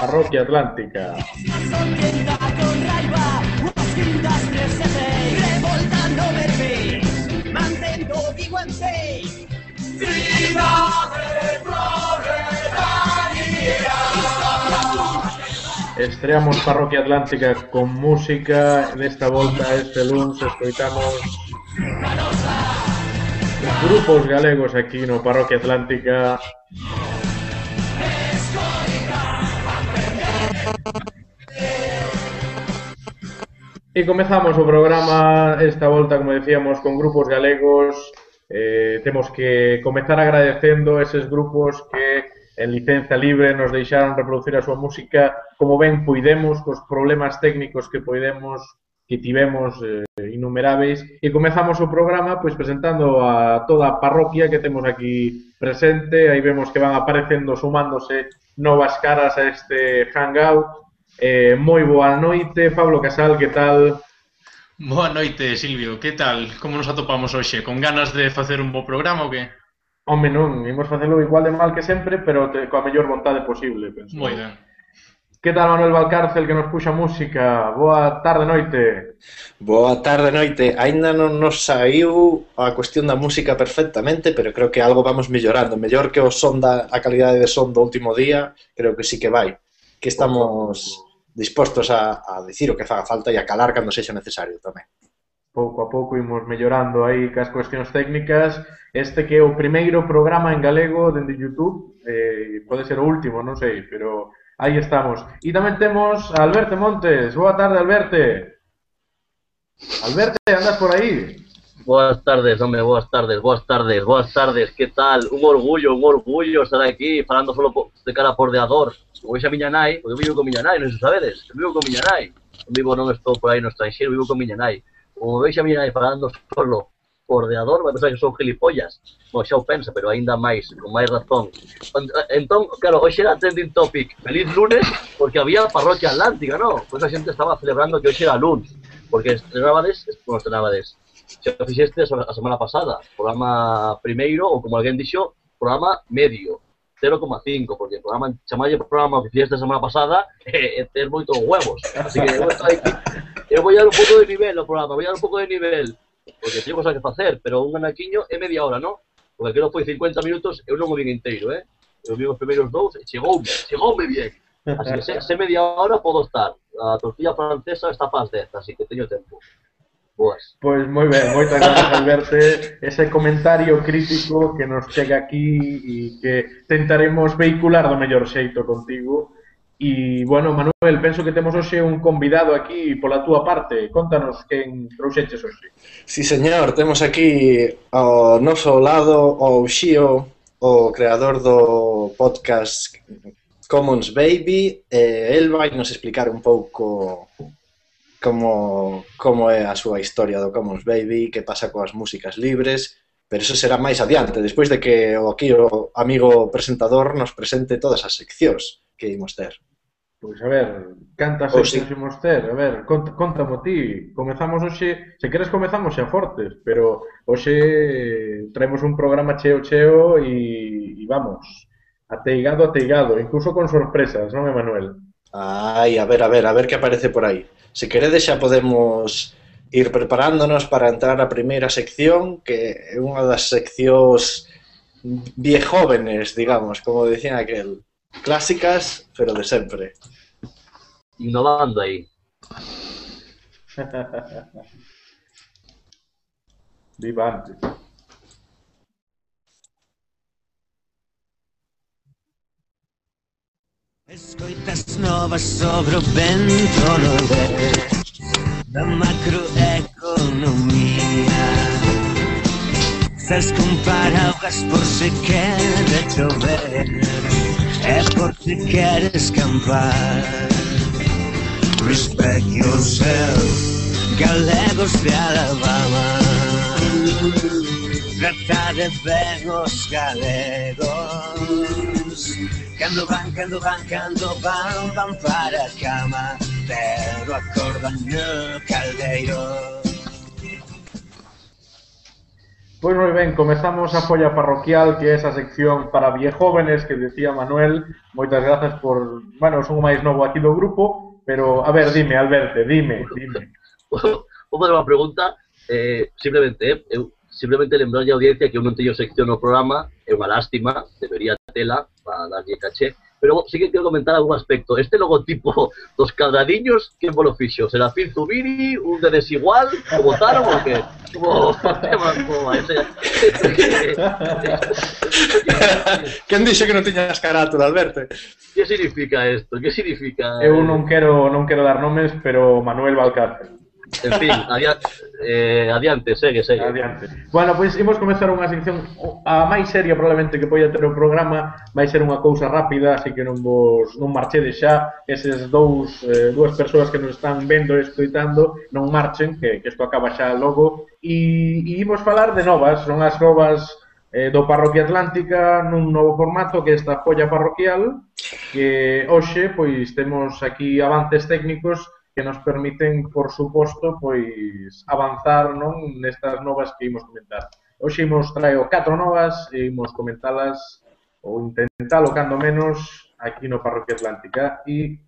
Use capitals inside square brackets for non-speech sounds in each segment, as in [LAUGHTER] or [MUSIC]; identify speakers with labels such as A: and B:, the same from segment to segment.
A: Parroquia Atlántica. Estreamos Parroquia Atlántica con música nesta volta este lunes escoitamos grupos galegos aquí no Parroquia Atlántica E comezamos o programa esta volta, como decíamos, con grupos galegos. Eh, temos que comezar agradecendo eses grupos que en licenza libre nos deixaron reproducir a súa música como ben puidemos, cos problemas técnicos que poidemos que tivemos eh, innumerables e comezamos o programa pois presentando a toda a parroquia que temos aquí presente, aí vemos que van aparecendo, sumándose novas caras a este hangout. Eh, moi boa noite, Pablo Casal, que tal?
B: Boa noite, Silvio, que tal? Como nos atopamos hoxe? Con ganas de facer un bo programa ou que?
A: Home, non, imos facelo igual de mal que sempre, pero te, coa mellor vontade posible, penso.
B: Moi ben.
A: Que tal Manuel Valcárcel que nos puxa música? Boa tarde noite.
C: Boa tarde noite. Ainda non nos saiu a cuestión da música perfectamente, pero creo que algo vamos mellorando. Mellor que o son da a calidade de son do último día, creo que sí que vai. Que estamos dispostos a, a dicir o que faga falta e a calar cando sexa necesario tamén.
A: Pouco a pouco imos mellorando aí cas cuestións técnicas. Este que é o primeiro programa en galego dende YouTube, eh, pode ser o último, non sei, pero aí estamos. E tamén temos a Alberto Montes. Boa tarde, Alberto. Alberto, andas por aí?
D: Boas tardes, home, boas tardes, boas tardes, boas tardes, que tal? Un orgullo, un orgullo estar aquí falando solo de cara por deador. Como veis a miña nai, eu vivo con miña nai, non se sabedes, eu vivo con miña nai. Eu vivo non estou por aí no estranxeiro, vivo con miña nai. Como veis a miña nai falando solo por deador, vai pensar que son gilipollas. Bueno, xa o pensa, pero aínda máis, con máis razón. Entón, claro, hoxe era trending topic. Feliz lunes, porque había parroquia atlántica, non? Pois a xente estaba celebrando que hoxe era lunes, porque estrenabades, non estrenabades, xa fixeste a semana pasada, programa primeiro, ou como alguén dixo, programa medio 0,5, porque o programa, chamalle programa fixeste a semana pasada é, [LAUGHS] é ter moitos huevos. Así que eu, aquí, eu vou dar un pouco de nivel no programa, vou dar un pouco de nivel, porque teño cosas que facer, pero un anaquiño é media hora, non? Porque aquilo foi 50 minutos, eu non o vin inteiro, eh? Eu vi os primeiros dous e chegoume, chegoume bien. Así que se, se media hora podo estar. A tortilla francesa está pas 10, así que teño tempo.
A: boas. Pois moi ben, moitas grazas Alberto, ese comentario crítico que nos chega aquí e que tentaremos veicular do mellor xeito contigo. E, bueno, Manuel, penso que temos hoxe un convidado aquí pola túa parte. Contanos quen trouxeches hoxe.
C: Sí, señor, temos aquí ao noso lado o Xío, o creador do podcast Commons Baby, e eh, el vai nos explicar un pouco como, como é a súa historia do Commons Baby, que pasa coas músicas libres, pero eso será máis adiante, despois de que o aquí o amigo presentador nos presente todas as seccións que imos ter.
A: Pois a ver, cantas oh, seccións sí. imos ter? A ver, conta, contamo ti. Comezamos hoxe, se queres comezamos xa fortes, pero hoxe traemos un programa cheo cheo e, e vamos, ateigado ateigado, incluso con sorpresas, non, Emanuel?
C: Ai, a ver, a ver, a ver que aparece por aí. Se queredes xa podemos ir preparándonos para entrar á primeira sección, que é unha das seccións viejóvenes, digamos, como dicían aquel. Clásicas, pero de sempre.
D: Innovando aí. [LAUGHS]
A: Vivante. Escoitas novas sobre o nordeste da macroeconomia. Estás con paraguas por se quere chover É porque queres campar Respect yourself Galegos de Alabama. Trata de ver os galegos Cando van, cando van, cando van, van para a cama Pero acordan no caldeiro. Pois moi ben, comezamos a folla parroquial que é esa sección para viejóvenes que decía Manuel. Moitas grazas por, bueno, son o máis novo aquí do grupo Pero, a ver, dime, Alberto, dime, dime.
D: Vou fazer unha pregunta, eh, simplemente, eh, eu simplemente lembrar a audiencia que eu non teño sección no programa, é unha lástima, debería tela para darlle caché, pero sí que quero comentar algún aspecto. Este logotipo [LAUGHS] dos cadradiños, quen vos lo fixo? Serafín Zubiri, un de desigual, o votaron o ese, [LAUGHS]
C: Quen dixe que non tiñas carátula, Alberto?
D: que significa isto? Que significa?
A: Eu non quero non quero dar nomes, pero Manuel Valcárcel.
D: En fin, adiante, eh, adiante eh, segue, segue.
A: Adiante. Bueno, pois imos comezar unha sección a máis seria probablemente que poida ter o programa, vai ser unha cousa rápida, así que non vos non marchedes xa, eses dous eh, dúas persoas que nos están vendo e escoitando, non marchen, que, que isto acaba xa logo, e, e imos falar de novas, son as novas eh, do Parroquia Atlántica nun novo formato que é esta folla parroquial que hoxe pois temos aquí avances técnicos que nos permiten, por suposto, pois avanzar non nestas novas que imos comentar. Hoxe imos traio catro novas e imos comentalas ou intentalo cando menos aquí no Parroquia Atlántica e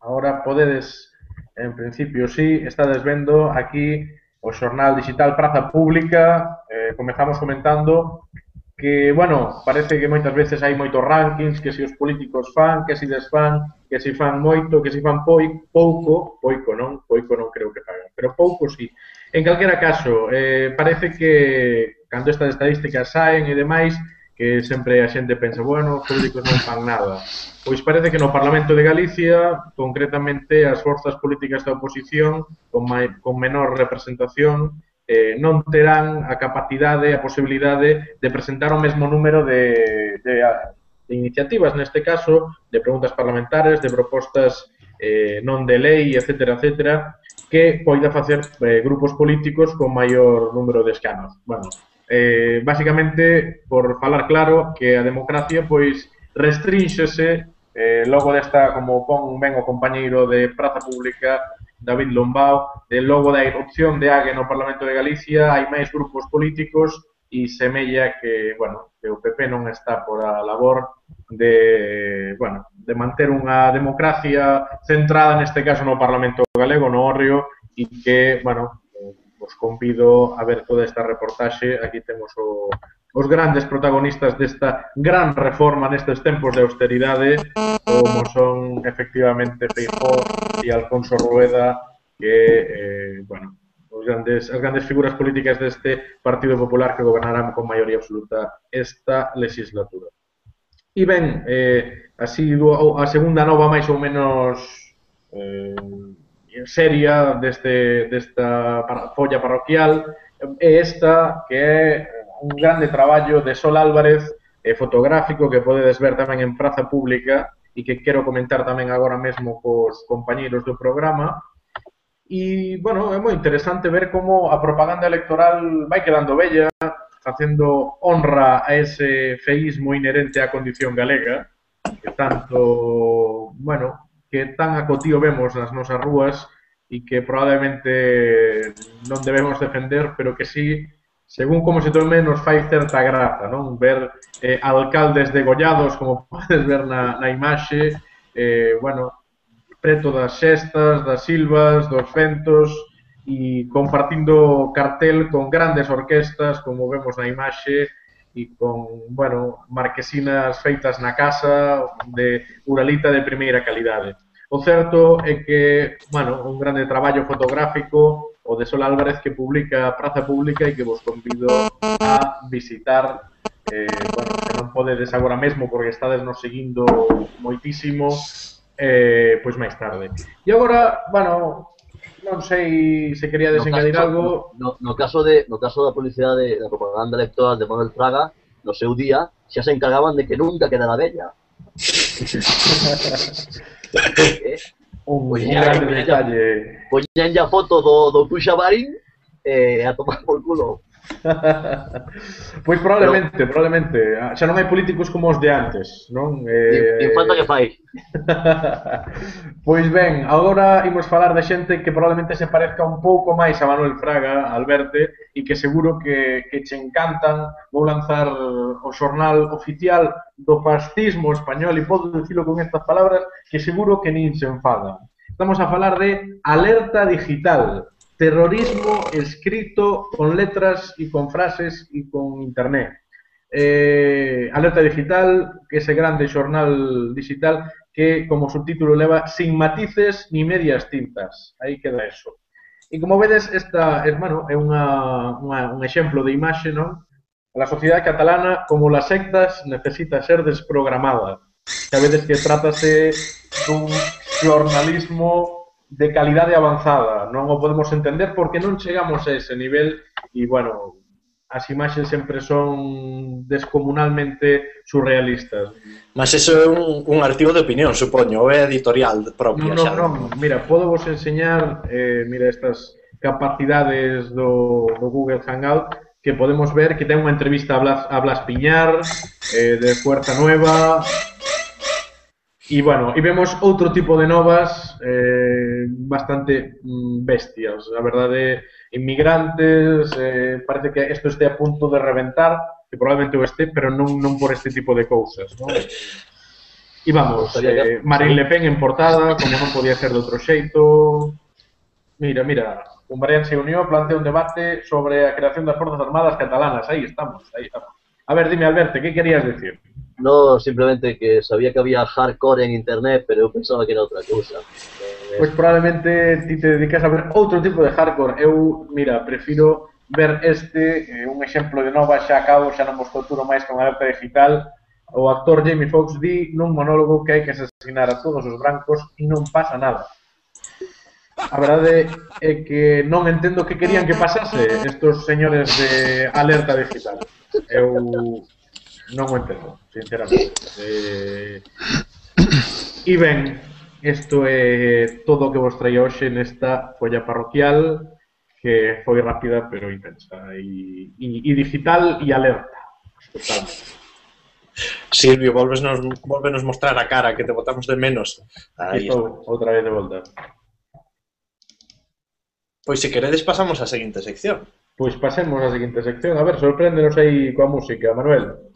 A: agora podedes en principio si sí, estades vendo aquí o xornal digital Praza Pública eh, comezamos comentando que, bueno, parece que moitas veces hai moitos rankings, que se os políticos fan, que se desfan, que se fan moito, que se fan poi, pouco, poico non, poico non creo que fagan, pero pouco sí. En calquera caso, eh, parece que cando estas estadísticas saen e demais, que sempre a xente pensa, bueno, os políticos non fan nada. Pois parece que no Parlamento de Galicia, concretamente as forzas políticas da oposición, con, mai, con menor representación, eh, non terán a capacidade, a posibilidade de presentar o mesmo número de, de, de iniciativas, neste caso, de preguntas parlamentares, de propostas eh, non de lei, etc., etc., que poida facer eh, grupos políticos con maior número de escanos. Bueno, eh, basicamente, por falar claro, que a democracia pois restrinxese eh, logo desta, como pon ben o compañeiro de Praza Pública, David Lombao, de logo da erupción de Ague no Parlamento de Galicia, hai máis grupos políticos e semella que, bueno, que o PP non está por a labor de, bueno, de manter unha democracia centrada neste caso no Parlamento galego, no Orrio, e que, bueno, eh, vos convido a ver toda esta reportaxe, aquí temos o, os grandes protagonistas desta gran reforma nestes tempos de austeridade como son efectivamente Feijó e Alfonso Rueda que, eh, bueno, os grandes, as grandes figuras políticas deste Partido Popular que gobernarán con maioría absoluta esta legislatura. E ben, eh, así a segunda nova máis ou menos eh, seria deste, desta folla parroquial eh, é esta que é un grande traballo de Sol Álvarez eh, fotográfico que podedes ver tamén en Praza Pública e que quero comentar tamén agora mesmo cos compañeiros do programa. E, bueno, é moi interesante ver como a propaganda electoral vai quedando bella, facendo honra a ese feísmo inherente á condición galega, que tanto, bueno, que tan acotío vemos nas nosas rúas e que probablemente non debemos defender, pero que sí según como se tome, nos fai certa graza, non? Ver eh, alcaldes degollados, como [LAUGHS] podes ver na, na imaxe, eh, bueno, preto das xestas, das silvas, dos ventos, e compartindo cartel con grandes orquestas, como vemos na imaxe, e con, bueno, marquesinas feitas na casa de Uralita de primeira calidade. O certo é que, bueno, un grande traballo fotográfico o de Sol Álvarez que publica Praza Pública e que vos convido a visitar eh, bueno, que non podedes agora mesmo porque estades nos seguindo moitísimo eh, pois máis tarde. E agora, bueno non sei se quería desengadir no
D: caso,
A: algo.
D: no, no, caso de, no caso da publicidade da propaganda electoral de Manuel Fraga no seu día xa se encargaban de que nunca quedara bella [LAUGHS] eh,
A: eh,
D: un,
A: un
D: ya,
A: grande detalle.
D: Poñían ya foto do, do Cuxa Barín eh, a tomar por culo. [LAUGHS]
A: pois probablemente, Pero... probablemente. Ah, xa non hai políticos como os de antes, non?
D: Eh... E falta que fai. [LAUGHS]
A: pois ben, agora imos falar da xente que probablemente se parezca un pouco máis a Manuel Fraga, Alberte, e que seguro que, que che encantan. Vou lanzar o xornal oficial do fascismo español e podo dicilo con estas palabras que seguro que nin se enfadan. Estamos a falar de Alerta Digital, terrorismo escrito con letras y con frases y con internet. Eh, Alerta Digital, que ese grande xornal digital que, como subtítulo leva, sin matices ni medias tintas. Aí queda eso. E como vedes, esta, hermano, é unha, unha, un exemplo de imaxe, non? A sociedade catalana, como las sectas, necesita ser desprogramada. Sabedes que trátase dun xornalismo de calidade avanzada. Non o podemos entender porque non chegamos a ese nivel e, bueno, as imaxes sempre son descomunalmente surrealistas.
C: Mas eso é un, un artigo de opinión, supoño, é editorial propia.
A: Non, non, non. Mira, podo vos enseñar, eh, mira, estas capacidades do, do Google Hangout que podemos ver que ten unha entrevista a Blas, a Blas Piñar, eh, de Fuerza Nueva, E, bueno, e vemos outro tipo de novas eh, bastante mm, bestias. A verdade, inmigrantes, eh, parece que isto este a punto de reventar, que probablemente o este, pero non, non por este tipo de cousas. Non? E vamos, eh, Marine Le Pen en portada, como non podía ser de outro xeito. Mira, mira, Umbrean se unió, plantea un debate sobre a creación das Forzas Armadas catalanas. Aí estamos, aí estamos. A ver, dime, Alberto, que querías decir?
D: No, simplemente que sabía que había hardcore en internet, pero eu pensaba que era outra cousa.
A: Pois eh, pues probablemente ti te dedicas a ver outro tipo de hardcore. Eu, mira, prefiro ver este, eh, un exemplo de nova xa acabo, xa non vos torturo máis con alerta digital, o actor Jamie Foxx di nun monólogo que hai que asesinar a todos os brancos e non pasa nada. A verdade é que non entendo que querían que pasase estos señores de alerta digital. Eu non o entendo, sinceramente. Eh, e ben, isto é todo o que vos traía hoxe nesta folla parroquial que foi rápida pero intensa e, e, e digital e alerta. Totalmente.
C: Silvio, volvesnos, volvenos mostrar a cara que te botamos de menos.
A: Aí Estou, outra vez de volta.
C: Pois se queredes pasamos á seguinte sección.
A: Pois pasemos á seguinte sección. A ver, sorpréndenos aí coa música, Manuel.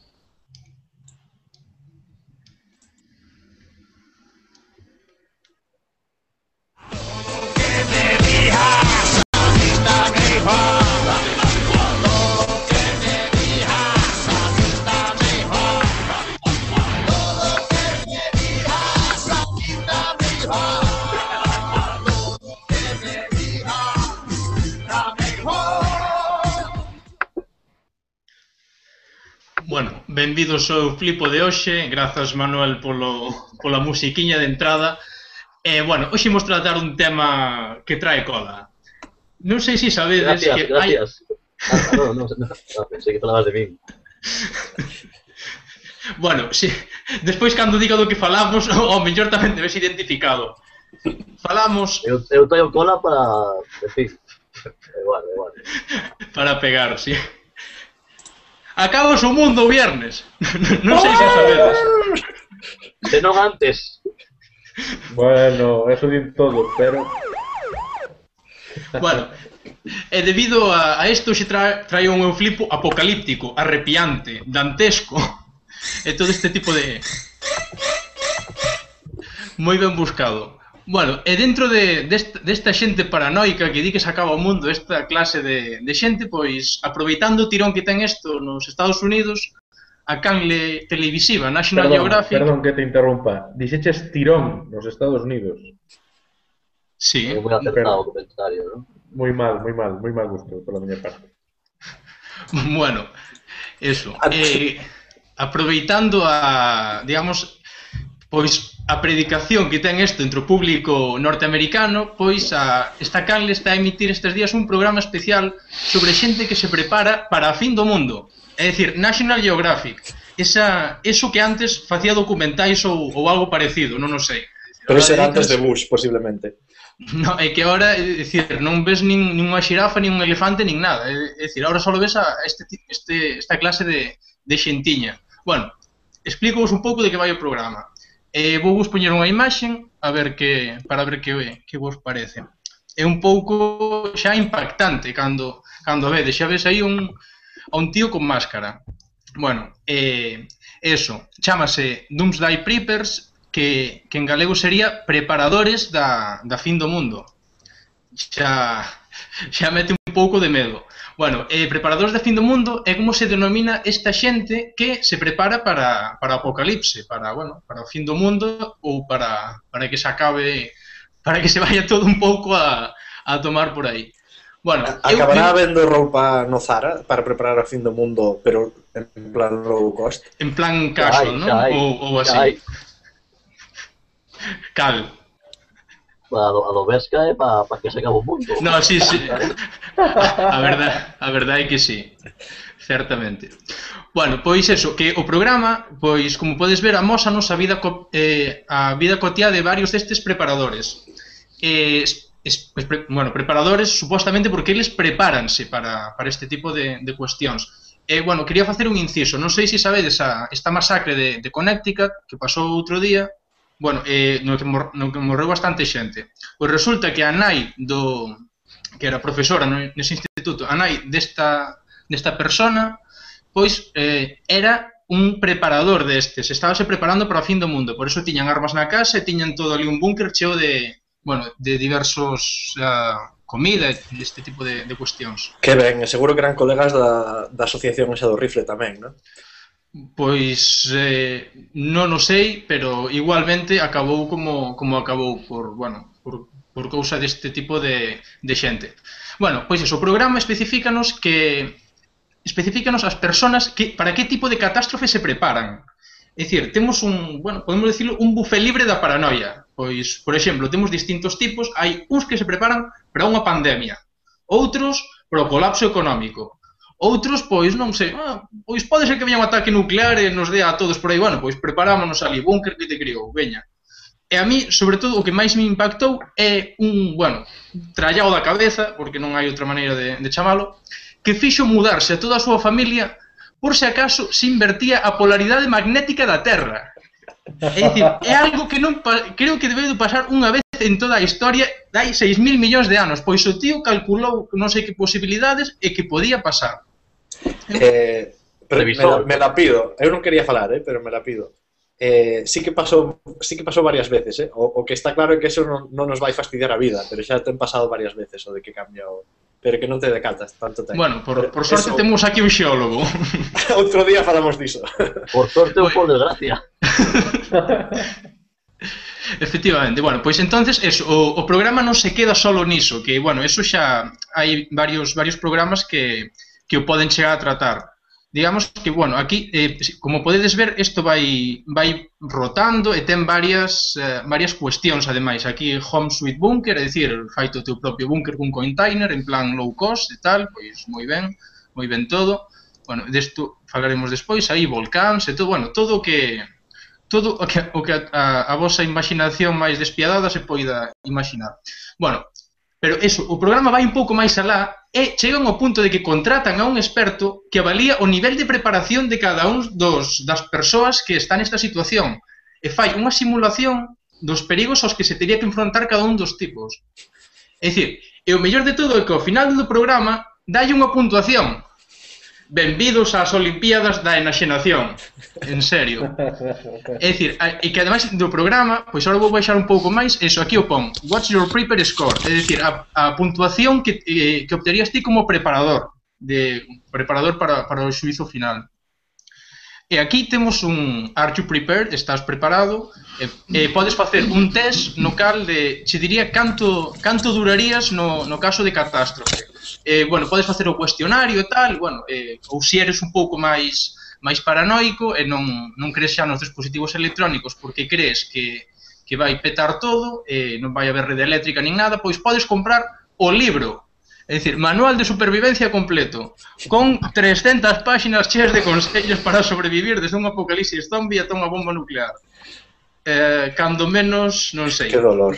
B: Benvidos ao flipo de hoxe, grazas Manuel polo, pola musiquiña de entrada. E, eh, bueno, hoxe imos tratar un tema que trae cola. Non sei se sabedes
D: gracias,
B: que...
D: Gracias, gracias. Hai... Ah, non, non, non, pensei que falabas de min. [LAUGHS]
B: bueno, si, despois cando diga do que falamos, [LAUGHS] ao mellor tamén te ves identificado. Falamos...
D: Eu, eu traio cola para... En fin, [LAUGHS] igual, igual.
B: para pegar, si. Sí. Acaba o mundo o viernes. [LAUGHS] non sei se ah. sabedes.
D: Se non antes.
A: Bueno, eso din todo, pero...
B: Bueno, e debido a, a isto se tra, trae un euflipo apocalíptico, arrepiante, dantesco, [LAUGHS] e todo este tipo de... Moi ben buscado. Bueno, e dentro de, desta, desta xente paranoica que di que se acaba o mundo, esta clase de, de xente, pois, aproveitando o tirón que ten isto nos Estados Unidos, a canle televisiva, National
A: perdón,
B: Geographic...
A: Perdón que te interrumpa. Dixeches tirón nos Estados Unidos.
B: Sí.
D: Muy acertado o comentario, ¿no?
A: Moi mal, moi mal, moi mal gusto pola miña parte. [LAUGHS]
B: bueno, eso. Eh, aproveitando a, digamos, pois a predicación que ten este entre o público norteamericano, pois a esta canle está a emitir estes días un programa especial sobre xente que se prepara para a fin do mundo. É dicir, National Geographic. Esa, eso que antes facía documentais ou, ou algo parecido, non o sei.
C: Pero iso era antes de Bush, posiblemente. [LAUGHS]
B: No, é que ahora, é dicir, non ves nin, nin unha xirafa, nin un elefante, nin nada. É, é dicir, ahora só ves a este, este, esta clase de, de xentiña. Bueno, explico un pouco de que vai o programa Eh, vou vos poñer unha imaxe a ver que para ver que que vos parece. É un pouco xa impactante cando cando vedes, xa ves aí un a un tío con máscara. Bueno, eh, eso, chamase Doomsday Preppers, que, que en galego sería preparadores da, da fin do mundo. Xa, [LAUGHS] xa mete un pouco de medo. Bueno, eh, preparadores de fin do mundo é como se denomina esta xente que se prepara para, para apocalipse, para, bueno, para o fin do mundo ou para, para que se acabe, para que se vaya todo un pouco a, a tomar por aí.
C: Bueno, Acabará eu... vendo roupa no Zara para preparar o fin do mundo, pero en plan low cost.
B: En plan casual, non? Ou, ou así. Cal
D: a do, a do Vesca é eh, para pa que se acabe o mundo.
B: No, sí, sí. A verdade, a verdade é que sí. Certamente. Bueno, pois eso, que o programa, pois como podes ver, amósanos a vida co, eh, a vida cotiá de varios destes preparadores. Eh, es, es, pre, bueno, preparadores supostamente porque eles prepáranse para, para este tipo de, de cuestións. E, bueno, quería facer un inciso. Non sei se sabedes a, esta masacre de, de Connecticut que pasou outro día, bueno, eh, no, que mor, no que morreu bastante xente. Pois resulta que a nai do que era profesora no, nese instituto, a nai desta, desta persona, pois eh, era un preparador destes, estábase preparando para o fin do mundo, por eso tiñan armas na casa e tiñan todo ali un búnker cheo de, bueno, de diversos uh, comida, e este tipo de, de cuestións.
C: Que ben, seguro que eran colegas da, da asociación esa do rifle tamén, non?
B: Pois eh, non o sei, pero igualmente acabou como, como acabou por, bueno, por, por cousa deste tipo de, de xente. Bueno, pois eso, o programa especificanos que especificanos as persoas que para que tipo de catástrofe se preparan. É dicir, temos un, bueno, podemos decirlo, un bufé libre da paranoia. Pois, por exemplo, temos distintos tipos, hai uns que se preparan para unha pandemia, outros para o colapso económico, Outros, pois, non sei, ah, pois pode ser que veña un ataque nuclear e nos dé a todos por aí, bueno, pois preparámonos ali, búnker que te criou, veña. E a mí, sobre todo, o que máis me impactou é un, bueno, trallado da cabeza, porque non hai outra maneira de, de chamalo, que fixo mudarse a toda a súa familia por se acaso se invertía a polaridade magnética da Terra. É dicir, é algo que non creo que debe de pasar unha vez en toda a historia dai 6.000 millóns de anos, pois o tío calculou non sei que posibilidades e que podía pasar.
C: Eh, pero me la, me la, pido. Eu non quería falar, eh, pero me la pido. Eh, sí que pasou sí que pasou varias veces, eh? o, o que está claro é que eso non, non nos vai fastidiar a vida, pero xa ten pasado varias veces o de que cambia o, pero que non te decatas tanto tempo.
B: Bueno, por, por sorte Eso... temos aquí un xeólogo. [LAUGHS]
C: Outro día falamos diso.
D: Por sorte ou por desgracia. [LAUGHS]
B: Efectivamente, bueno, pois entonces eso, o, o programa non se queda solo niso, que bueno, eso xa hai varios varios programas que que o poden chegar a tratar. Digamos que, bueno, aquí, eh, como podedes ver, isto vai, vai rotando e ten varias, eh, varias cuestións, ademais. Aquí, home sweet bunker, é dicir, fai o teu propio bunker cun container, en plan low cost e tal, pois moi ben, moi ben todo. Bueno, desto falaremos despois, aí volcáns e todo, bueno, todo o que todo o que, o que a, a, a vosa imaginación máis despiadada se poida imaginar. Bueno, Pero eso, o programa vai un pouco máis alá e chegan ao punto de que contratan a un experto que avalía o nivel de preparación de cada un dos das persoas que están nesta situación e fai unha simulación dos perigos aos que se teria que enfrontar cada un dos tipos. É dicir, e o mellor de todo é que ao final do programa dalle unha puntuación benvidos ás Olimpíadas da Enaxenación. En serio. [LAUGHS] É dicir, e que ademais do programa, pois agora vou baixar un pouco máis, eso aquí o pon, what's your prepper score? É dicir, a, a puntuación que, eh, que obterías ti como preparador, de preparador para, para o xuizo final. E aquí temos un Are you prepared? Estás preparado? E, e podes facer un test no cal de che diría canto canto durarías no, no caso de catástrofe. Eh, bueno, podes facer o cuestionario e tal, bueno, eh, ou se eres un pouco máis máis paranoico e non, non crees xa nos dispositivos electrónicos porque crees que, que vai petar todo, eh, non vai haber rede eléctrica nin nada, pois podes comprar o libro É dicir, manual de supervivencia completo, con 300 páxinas cheas de consellos para sobrevivir desde un apocalipsis zombie ata unha bomba nuclear. Eh, cando menos, non sei.
C: Que dolor.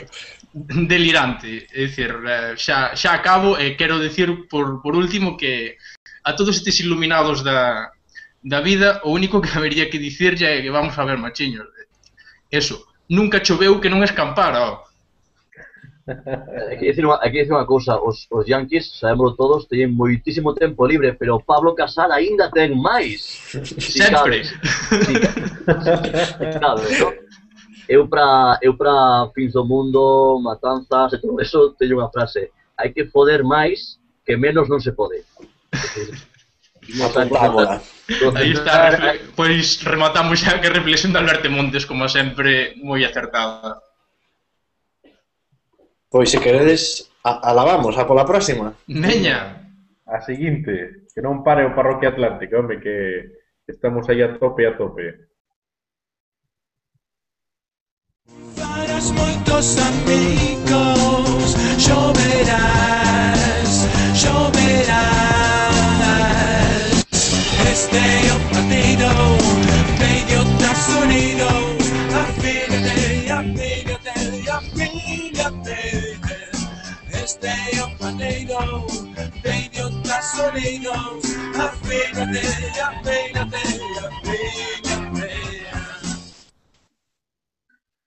B: Delirante. É dicir, eh, xa, xa acabo e quero dicir por, por último que a todos estes iluminados da, da vida, o único que [LAUGHS] habería que dicirlle é que vamos a ver, machiños. Eso, nunca choveu que non escampara, ó. [LAUGHS]
D: Hai que dicir unha, hai que dicir unha cousa, os, os Yankees, sabemos todos, teñen moitísimo tempo libre, pero Pablo Casal aínda ten máis. Si [LAUGHS]
B: Sempre.
D: Cabe, si, si cabe, no? Eu para eu para fins do mundo, matanzas, e todo eso, teño unha frase. Hai que poder máis que menos non se pode. [LAUGHS]
C: Apuntámola.
B: Aí está, eh, pois rematamos xa que reflexión de Alberto Montes, como sempre, moi acertada.
C: Pois se queredes, a, alabamos, a pola próxima.
B: Veña,
A: A seguinte, que non pare o Parroquia Atlántica, home, que estamos aí a tope, a tope.
E: Farás moitos amigos, xoverás, xoverás. Este é o partido, leigão, tem meu traço leigão. Afeia, feia, feira feia, feia, feia.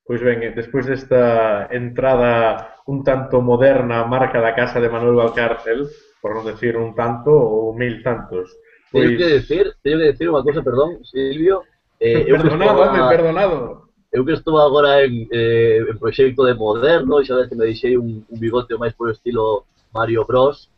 A: Pois ben, eh, despois desta entrada un tanto moderna marca da casa de Manuel Valcárcel, por non decir un tanto ou mil tantos. Pois...
D: Tenho que decir, teño que decir unha cosa, perdón, Silvio. Eh, [LAUGHS]
A: perdonado, eu
D: estaba,
A: perdonado.
D: Eu que estou agora en, eh, en proxecto de moderno, e xa vez que me deixei un, un bigote máis por estilo Mario Bros.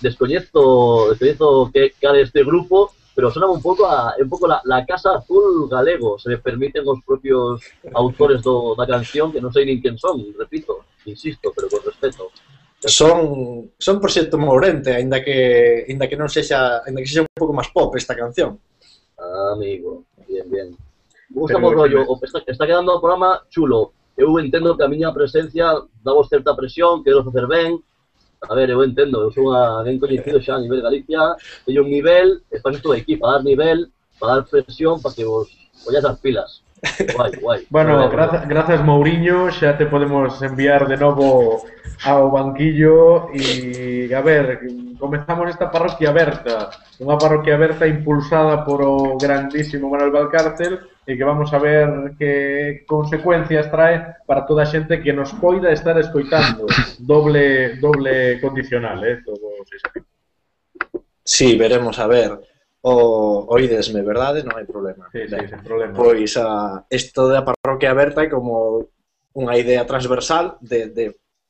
D: Descoñezo, descoñezo que, que este grupo, pero sona un pouco a un pouco la, la Casa Azul galego, se me permiten os propios autores do, da canción, que non sei nin quen son, repito, insisto, pero con respeto.
C: Son son por certo mourente, aínda que aínda que non sexa, aínda que sexa un pouco máis pop esta canción.
D: Ah, amigo, bien, bien. Gusta
A: por
D: rollo, está, está quedando o programa chulo. Eu entendo que a miña presencia dá vos certa presión, quero facer ben, a ver, eu entendo, eu sou a, ben coñecido xa a nivel Galicia, teño un nivel, están estou aquí para dar nivel, para dar presión, para que vos collas as pilas. Guai, guai. [LAUGHS]
A: Bueno,
D: graza,
A: grazas Mourinho, xa te podemos enviar de novo ao banquillo e a ver, comezamos esta parroquia aberta, unha parroquia aberta impulsada por o grandísimo Manuel Valcárcel e que vamos a ver que consecuencias trae para toda a xente que nos poida estar escoitando [LAUGHS] doble doble condicional, eh, todos escritos.
C: Sí, veremos a ver. O oídesme, verdade? Non hai problema.
A: Sí,
C: ben, sí,
A: sen problema.
C: Pois a isto da parroquia aberta é como unha idea transversal de, de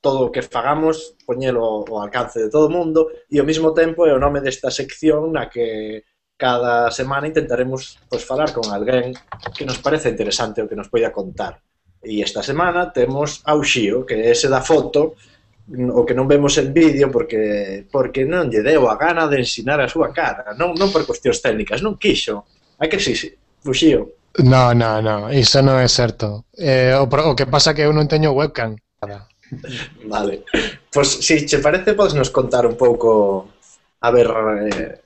C: todo o que fagamos, poñelo ao alcance de todo o mundo e ao mesmo tempo é o nome desta sección na que cada semana intentaremos pues, falar con alguén que nos parece interesante o que nos poida contar. E esta semana temos ao Xío, que é ese da foto, o que non vemos en vídeo porque porque non lle deu a gana de ensinar a súa cara, non non por cuestións técnicas, non quixo. Hai que si, sí, fuxío.
F: No, no, no, iso non é certo. Eh, o, o que pasa que eu non teño webcam.
C: Vale. Pois pues, se si che parece podes nos contar un pouco a ver eh,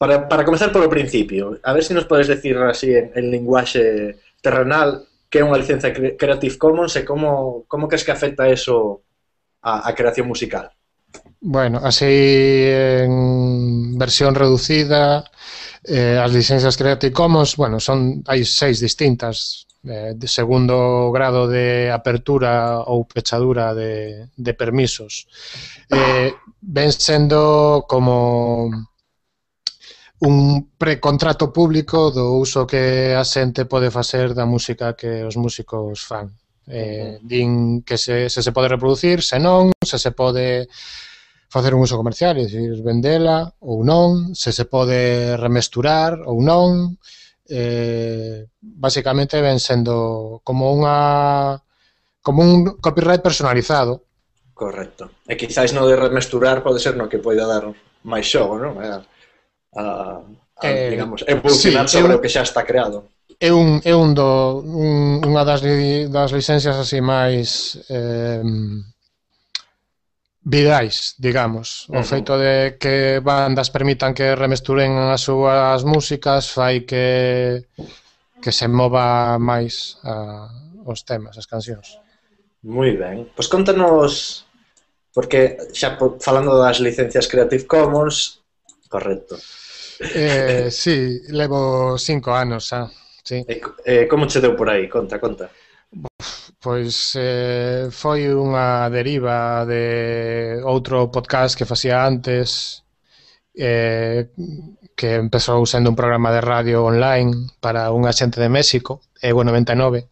C: para, para comezar polo principio, a ver se nos podes decir así en, en linguaxe terrenal que é unha licencia Cre- Creative Commons e como, como crees que afecta eso a, creación musical?
F: Bueno, así en versión reducida, eh, as licencias Creative Commons, bueno, son hai seis distintas eh, de segundo grado de apertura ou pechadura de, de permisos. Eh, ven sendo como un precontrato público do uso que a xente pode facer da música que os músicos fan. Eh, din que se, se se pode reproducir, se non, se se pode facer un uso comercial, é dicir, vendela ou non, se se pode remesturar ou non. Eh, basicamente ven sendo como unha como un copyright personalizado.
C: Correcto. E quizáis no de remesturar pode ser no que poida dar máis xogo, non? Vai a, a
F: eh,
C: digamos, evolucionar
F: sí,
C: sobre
F: eu,
C: o que xa está creado.
F: É un, é un do, un, unha das, li, das licencias así máis eh, virais, digamos. O
C: uh -huh.
F: feito de que bandas permitan que remesturen as súas músicas fai que que se mova máis a, os temas, as cancións.
C: Moi ben. Pois contanos porque xa falando das licencias Creative Commons, correcto.
F: Eh, sí, levo cinco anos xa. Sí.
C: E, eh, como che deu por aí? Conta, conta.
F: Pois eh, foi unha deriva de outro podcast que facía antes eh, que empezou sendo un programa de radio online para un xente de México, Ego 99.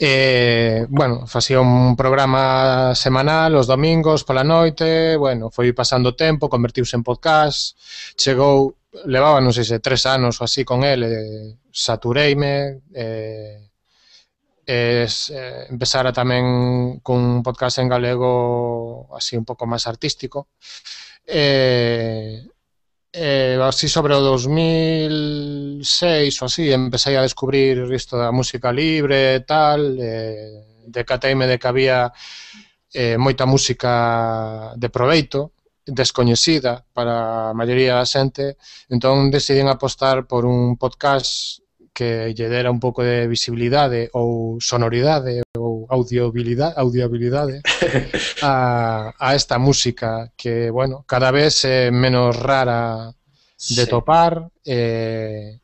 F: Eh, bueno, facía un programa semanal os domingos pola noite, bueno, foi pasando tempo, convertiuse en podcast, chegou levaba, non sei se, tres anos ou así con el, eh, satureime, eh, es, eh, empezara tamén cun podcast en galego así un pouco máis artístico. Eh, eh, así sobre o 2006 ou así, empecé a descubrir isto da música libre e tal, eh, decateime de que había eh, moita música de proveito, descoñecida para a maioría da xente, entón deciden apostar por un podcast que lle dera un pouco de visibilidade ou sonoridade ou audiobilidade, audiobilidade [LAUGHS] a, a esta música que, bueno, cada vez é menos rara de
C: sí.
F: topar e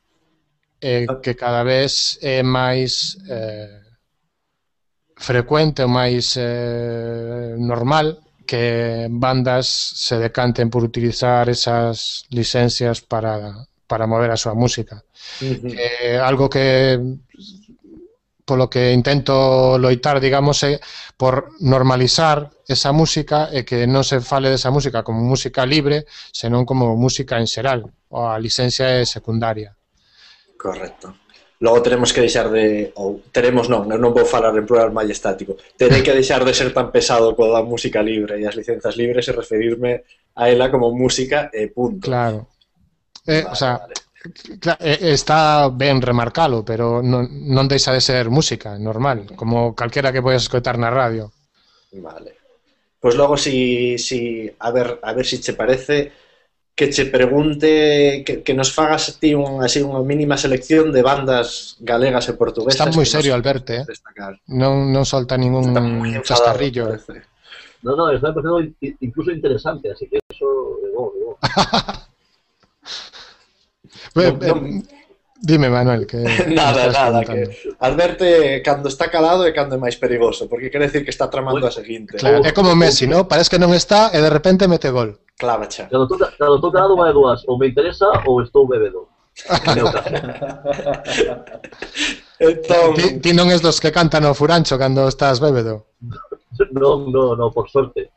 F: eh, que cada vez é máis eh, frecuente ou máis eh, normal que bandas se decanten por utilizar esas licencias para, para mover a súa música.
C: Uh -huh.
F: eh, algo que polo que intento loitar, digamos, é por normalizar esa música e que non se fale desa música como música libre, senón como música en xeral, ou a licencia é secundaria.
C: Correcto. Logo teremos que deixar de ou teremos non, eu non vou falar en plural majestático. Terei que deixar de ser tan pesado co da música libre e as licencias libres e referirme a ela como música e punto.
F: Claro. Eh,
C: Vale,
F: o sea,
C: vale.
F: Eh, está ben remarcalo, pero non, non deixa de ser música, normal, como calquera que podes escoitar na radio.
C: Vale. Pois logo si, si a ver a ver si che parece que che pregunte que, que nos fagas ti un, así unha mínima selección de bandas galegas e portuguesas.
F: Está moi
C: que
F: serio, Alberto, eh?
C: destacar.
F: Non, non solta ningún chascarrillo.
D: No, no, está empezando in- incluso interesante, así que eso, de bo. [LAUGHS]
F: Dime, Manuel, que... [LAUGHS]
C: nada, nada,
F: comentando.
C: que adverte cando está calado e cando é máis perigoso, porque quere decir que está tramando a seguinte.
F: Claro, é como Messi, ¿no? Parece que non está e de repente mete gol.
C: Clavacha. xa.
D: Cando estou, cando calado vai dúas, ou me interesa ou estou bebedo. [LAUGHS]
C: entón...
F: Ti, ti non es dos que cantan o furancho cando estás bébedo?
D: Non, non, no, por sorte.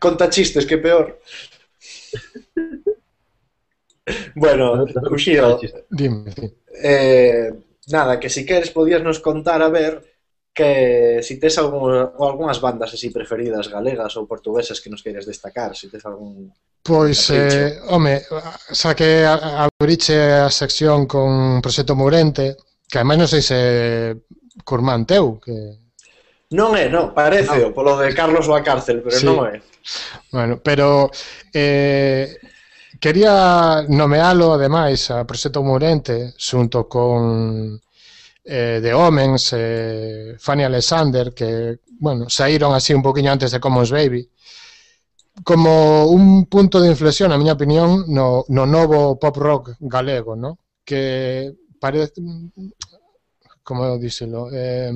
C: Conta chistes, que peor. [LAUGHS] [LAUGHS] bueno, Uxío,
F: dime, sí.
C: eh, nada, que si queres podías nos contar a ver que si tes algún, algunhas bandas así preferidas galegas ou portuguesas que nos queres destacar, si tes algún
F: Pois, eh, home, saque a, abriche a sección con Proxecto Mourente, que ademais non sei se Curmán teu, que
C: Non é, non, parece, o polo de Carlos va cárcel, pero
F: sí.
C: non é.
F: Bueno, pero eh, Quería nomealo ademais a Proxecto Mourente xunto con eh, The Homens, eh, Fanny Alexander, que, bueno, saíron así un poquinho antes de Commons Baby, como un punto de inflexión, a miña opinión, no, no novo pop rock galego, ¿no? que parece, como díselo, eh,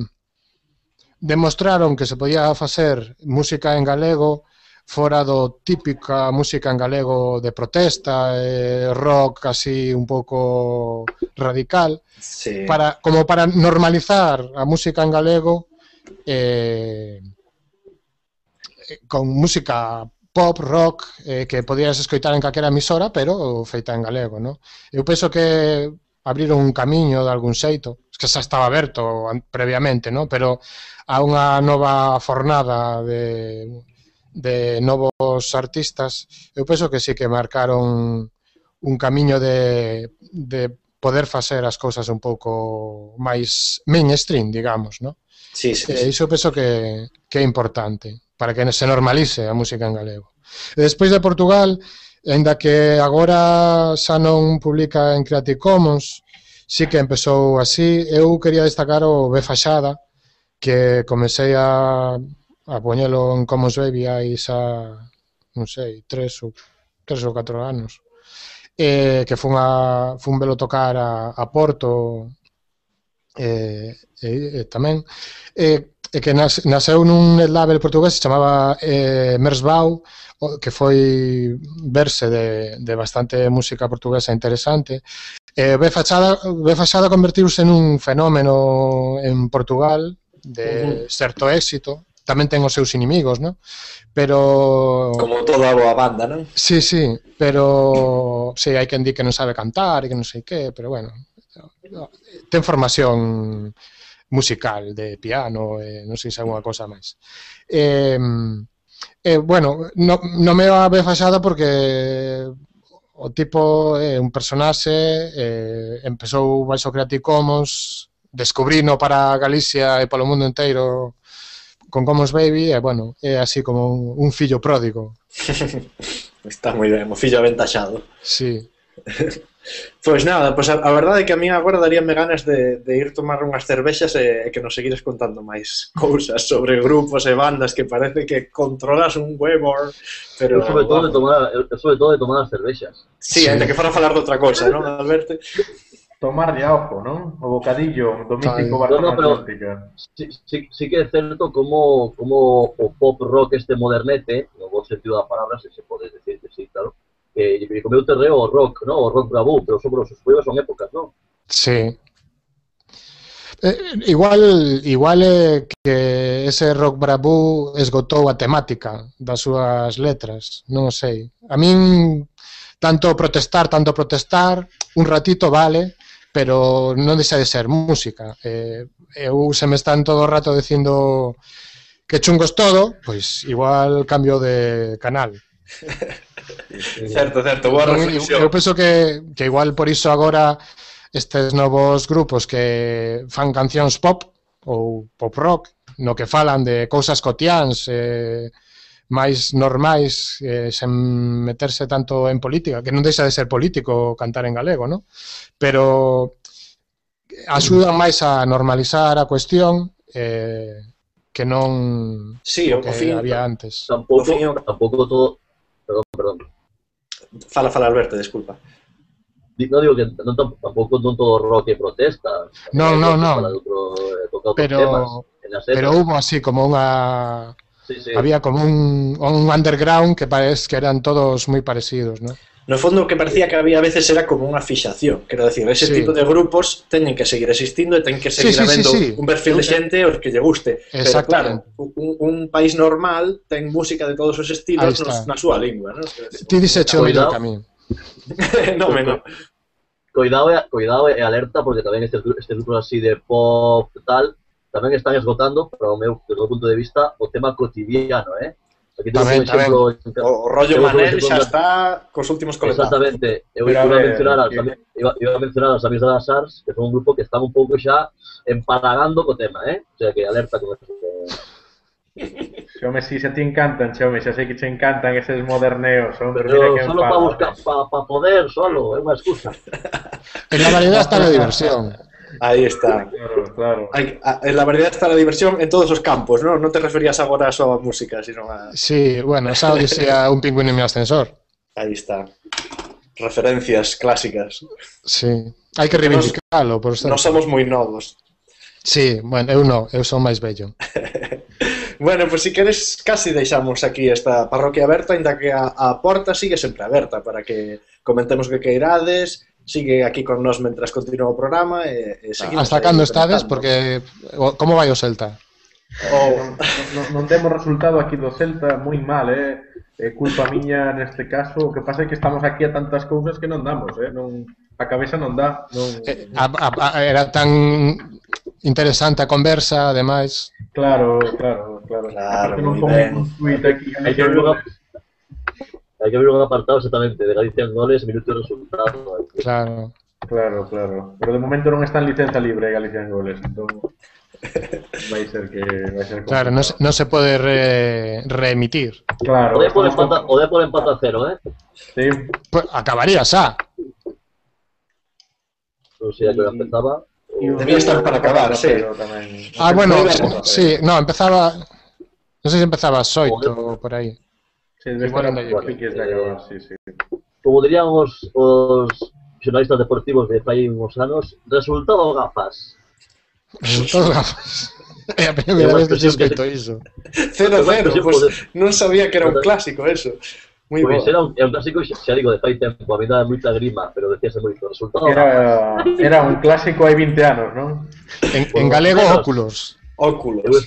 F: demostraron que se podía facer música en galego fora do típica música en galego de protesta, eh, rock así un pouco radical,
C: sí.
F: para como para normalizar a música en galego eh, con música pop, rock, eh, que podías escoitar en calquera emisora, pero feita en galego, ¿no? Eu penso que abriron un camiño de algún xeito, que xa estaba aberto previamente, ¿no? Pero a unha nova fornada de de novos artistas, eu penso que sí que marcaron un camiño de, de poder facer as cousas un pouco máis mainstream, digamos, non?
C: Sí, sí,
F: eh,
C: sí.
F: E iso penso que, que é importante para que se normalice a música en galego. E despois de Portugal, aínda que agora xa non publica en Creative Commons, sí que empezou así. Eu quería destacar o B Fachada, que comecei a a poñelo en como Baby hai xa, non sei, tres ou, tres ou catro anos. Eh, que fun, a, fun velo tocar a, a Porto eh, eh, tamén. Eh, e que nas, naseu nun label portugués se chamaba eh, Mersbau que foi verse de, de bastante música portuguesa interesante eh, B Fachada, B Fachada convertiuse nun fenómeno en Portugal de certo éxito tamén ten os seus inimigos, non? Pero...
C: Como toda boa banda, non?
F: Sí, sí, pero... Sí, hai quen di que non sabe cantar e que non sei que, pero bueno, ten formación musical de piano, eh, non sei se alguna cosa máis. Eh, eh, bueno, no, no me ave fachada porque o tipo é eh, un personaxe, eh, empezou baixo Creative Commons, descubrino para Galicia e polo mundo inteiro con Commons Baby, e, bueno, é así como un, un fillo pródigo. [LAUGHS]
C: Está moi ben, o fillo aventaxado.
F: Sí. [LAUGHS]
C: Pois pues nada, pues a, a verdade é que a min agora daríame ganas de, de ir tomar unhas cervexas e, e que nos seguires contando máis [LAUGHS] cousas sobre grupos e bandas que parece que controlas un huevo, pero...
D: Eu sobre todo de tomar, sobre todo de tomar as cervexas.
C: Sí, eh,
F: sí.
C: ainda que fora falar de outra cosa, non, Alberto?
A: tomarlle a ojo, non? O bocadillo do mítico Bar
D: no, no, pero sí, sí, sí que é certo como, como o pop rock este modernete, no bom sentido da palabra, se se pode decir que sí, claro, que lle comeu terreo o rock, no? O rock bravú, pero sobre os espoivas son épocas, non?
F: Sí. Eh, igual igual é que ese rock bravú esgotou a temática das súas letras, non sei. A min tanto protestar, tanto protestar, un ratito vale, pero non deixa de ser música. Eh, eu se me están todo o rato dicindo que chungos todo, pois igual cambio de canal. [LAUGHS]
C: certo, certo, boa
F: reflexión. Eu, eu penso que, que igual por iso agora estes novos grupos que fan cancións pop ou pop rock, no que falan de cousas cotiáns, eh, máis normais eh, sen meterse tanto en política, que non deixa de ser político cantar en galego, non? Pero axudan máis a normalizar a cuestión eh, que non
C: sí, o
F: que
C: fin,
F: había antes.
D: Tampouco,
C: fin,
D: tampouco todo... Perdón, perdón.
C: Fala, fala, Alberto,
D: desculpa. No digo que non, tampouco non todo rock e protesta.
F: Non, non, non. Pero,
D: temas,
F: pero hubo así como unha
D: Sí, sí.
F: había como un, un underground que parece que eran todos moi parecidos, ¿no?
C: No fondo, que parecía que había a veces era como unha fixación. Quero decir, ese
F: Sí.
C: tipo de grupos teñen que seguir existindo e ten que seguir
F: sí, sí,
C: habendo
F: sí.
C: un perfil de xente aos que lle guste. Pero claro, un, un país normal ten música de todos os estilos
F: está.
C: nos, na súa lingua, non?
F: Ti diseche o mellor
C: no, me [LAUGHS] no.
D: Cuidado, e- cuidado e alerta porque tamén estes, gru- estes grupos así de pop tal tamén están esgotando, para o meu, desde o punto de vista, o tema cotidiano, eh? Aquí temos
F: Tamén,
D: un exemplo...
C: O, o rollo Manel xa está cos últimos coletazos.
D: Exactamente. Eu
A: Pero
D: iba a mencionar
A: que-
D: ami- iba, iba a mencionar as amigas das SARS, que son un grupo que están un pouco xa empalagando co tema, eh? O sea, que alerta con eso.
A: Xome, si se te encantan, Xome, xa sei que te encantan eses moderneos, son, pero, mira que
D: solo para buscar, para pa poder, solo, é unha excusa.
F: En la variedad está la diversión.
C: Aí está.
A: Claro, claro.
C: Hai, a, a variedade está na diversión en todos os campos, non? Non te referías agora só a música, sino a...
F: Sí, bueno, xa dixía [LAUGHS] un pingüino en mi ascensor.
C: Aí está. Referencias clásicas.
F: Sí, hai que reivindicarlo, por certo.
C: Non somos moi novos.
F: Sí, bueno, eu non, eu son máis bello. [LAUGHS]
C: bueno, pois pues, se si queres casi deixamos aquí esta parroquia aberta, ainda que a, a porta sigue sempre aberta para que comentemos que queirades, sigue aquí con nós mentras continúa o programa e, e seguimos
F: Hasta cando estades porque como vai o Celta?
C: Oh.
A: Non, non temos resultado aquí do Celta moi mal, eh? É culpa miña neste caso, o que pasa é que estamos aquí a tantas cousas que non damos, eh? Non, a cabeza non dá. Non...
F: Eh, a, a, a, era tan interesante a conversa, ademais.
A: Claro, claro, claro.
C: Claro, moi ben.
A: Aquí,
D: aí, lugar, hai que abrir un apartado exactamente de Galicia en goles, minutos de resultado.
F: Claro.
A: Claro, claro. Pero de momento non está en licenza libre Galicia en goles, entón vai ser que vai ser
F: Claro, non se, non se pode re, reemitir.
A: Claro.
D: O Depor empata,
A: con-
D: o Depor empata a cero, eh?
A: Sí,
F: Pues, acabaría xa.
D: Non sei a que empezaba. O
A: E un
C: Debía estar para acabar, sí.
A: tamén-
F: Ah, bueno, sí, no, empezaba. No sé si empezaba Soito o por aí.
A: Sí, acabar.
D: Como dirían os, os xornalistas deportivos de fai uns anos, resultado gafas.
F: Resultado gafas. É a primeira vez que se escoito iso.
C: Cero, cero,
D: Sí,
C: pues
D: poder-
C: non sabía que era un clásico eso. Muy
D: Pois
C: bo.
D: era un, é un clásico, xa, digo, de fai tempo, a mí dá moita grima, pero decíase moito, resultado
A: Era, era un clásico hai 20 anos, non?
F: En, en galego, óculos.
D: Eu
C: Óculos.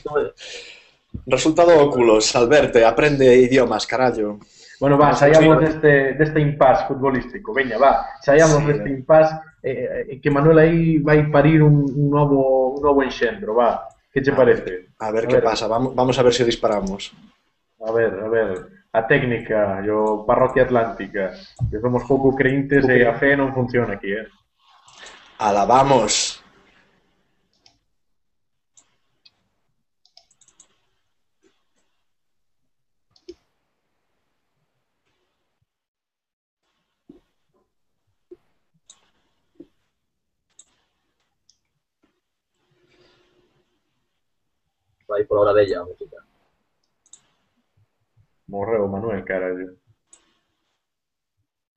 C: Resultado óculos, Alberto, aprende idiomas, carallo.
A: Bueno, va,
C: ah,
A: saíamos deste, deste impas futbolístico, veña, va, saíamos
C: sí,
A: deste impas eh, eh, que Manuel aí vai parir un, un novo un novo enxendro, va. Que che parece?
C: A ver,
A: a
C: ver que
A: ver.
C: pasa, vamos, vamos a ver se si disparamos.
A: A ver, a ver, a técnica, yo parroquia atlántica, que somos pouco creintes e a fe non funciona aquí, eh.
C: Alabamos.
D: vai pola hora bella a música.
A: Morreu Manuel Carallo.